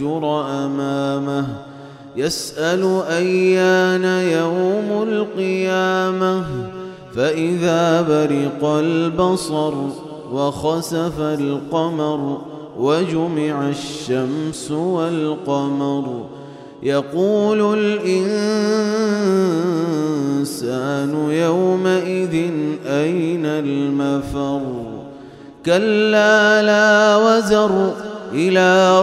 ليفجر أمامه. يسأل أيان يوم القيامة. فإذا برق البصر وخسف القمر وجمع الشمس والقمر يقول الإنسان يومئذ أين المفر؟ كلا لا وزر إلى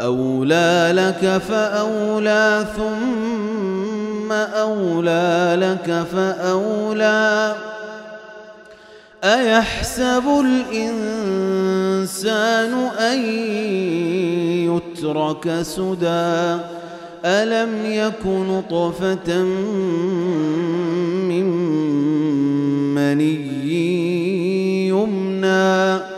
أولى لك فأولى ثم أولى لك فأولى. أيحسب الإنسان أن يترك سدى؟ ألم يكن طفة من مني يمنى؟